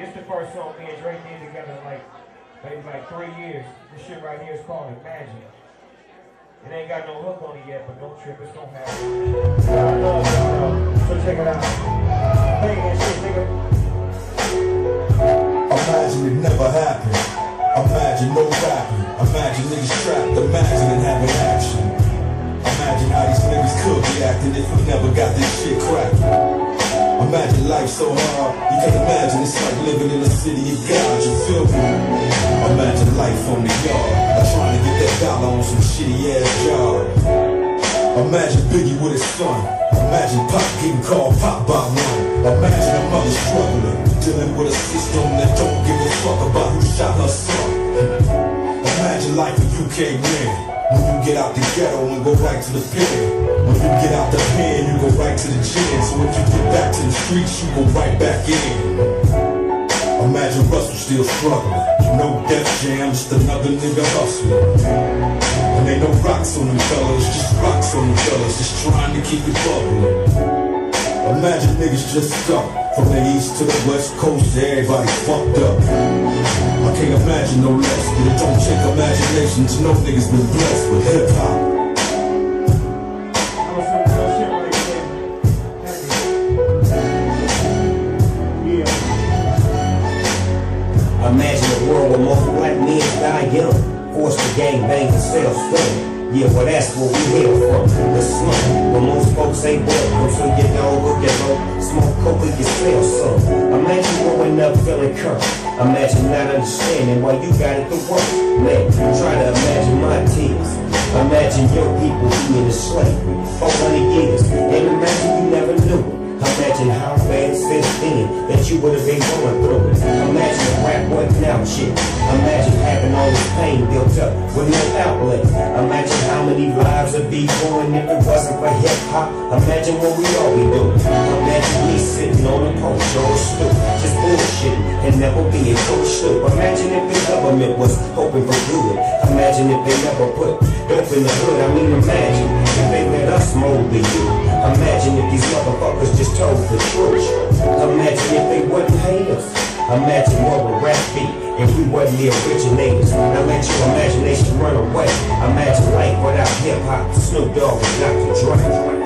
It's the first song me and Dre did together in like maybe like three years. This shit right here is called Imagine. It ain't got no hook on it yet, but don't trip, it's gonna happen. I love it, bro. So check it out. Shit, nigga. Imagine it never happened. Imagine no rapping. Imagine niggas trapped. Imagine it having action. Imagine how these niggas could be acting if we never got this shit cracking. Imagine life so hard, you can imagine it's living in a city of God, you feel me? Imagine life on the yard, like trying to get that dollar on some shitty ass job. Imagine Biggie with his son, imagine Pop getting called Pop by one. Imagine a mother struggling, dealing with a system that don't give a fuck about who shot her son. Imagine life a UK man. When you get out the ghetto and go right to the pen. When you get out the pen, you go right to the gym. So if you get back to the streets, you go right back in. Imagine Russell still struggling. No Def Jam, just another nigga hustling. And ain't no rocks on them fellas, just rocks on them fellas, just trying to keep it bubbling. Imagine niggas just stuck from the east to the west coast, everybody fucked up. I can't imagine no less, but it don't take imagination to know niggas been blessed with hip die young, forced to gang bang and sell stuff. Yeah, well that's where we hail from, the slum, where most folks ain't welcome, so you don't look at low, smoke coke and sell some. Imagine growing up feeling cursed. Imagine not understanding why you got it the worst. Man, try to imagine my tears. Imagine your people being in slavery 400 years. And imagine you never knew it. Imagine how bad feels then that you would have been going rap shit. Imagine having all this pain built up with no outlet. Imagine how many lives would be going if it wasn't for hip hop. Imagine what we all be doing. Imagine me sitting on a porch or a stoop, just bullshitting and never being coached up. Imagine if the government was hoping for good. Imagine if they never put dope in the hood. I mean, imagine if they let us mold the youth. Imagine if these motherfuckers just told the truth. Imagine if they wouldn't hate us. Imagine what would rap be if we wasn't the originators. Now let your imagination run away. Imagine life without hip hop, Snoop Dogg and Dr. Dre.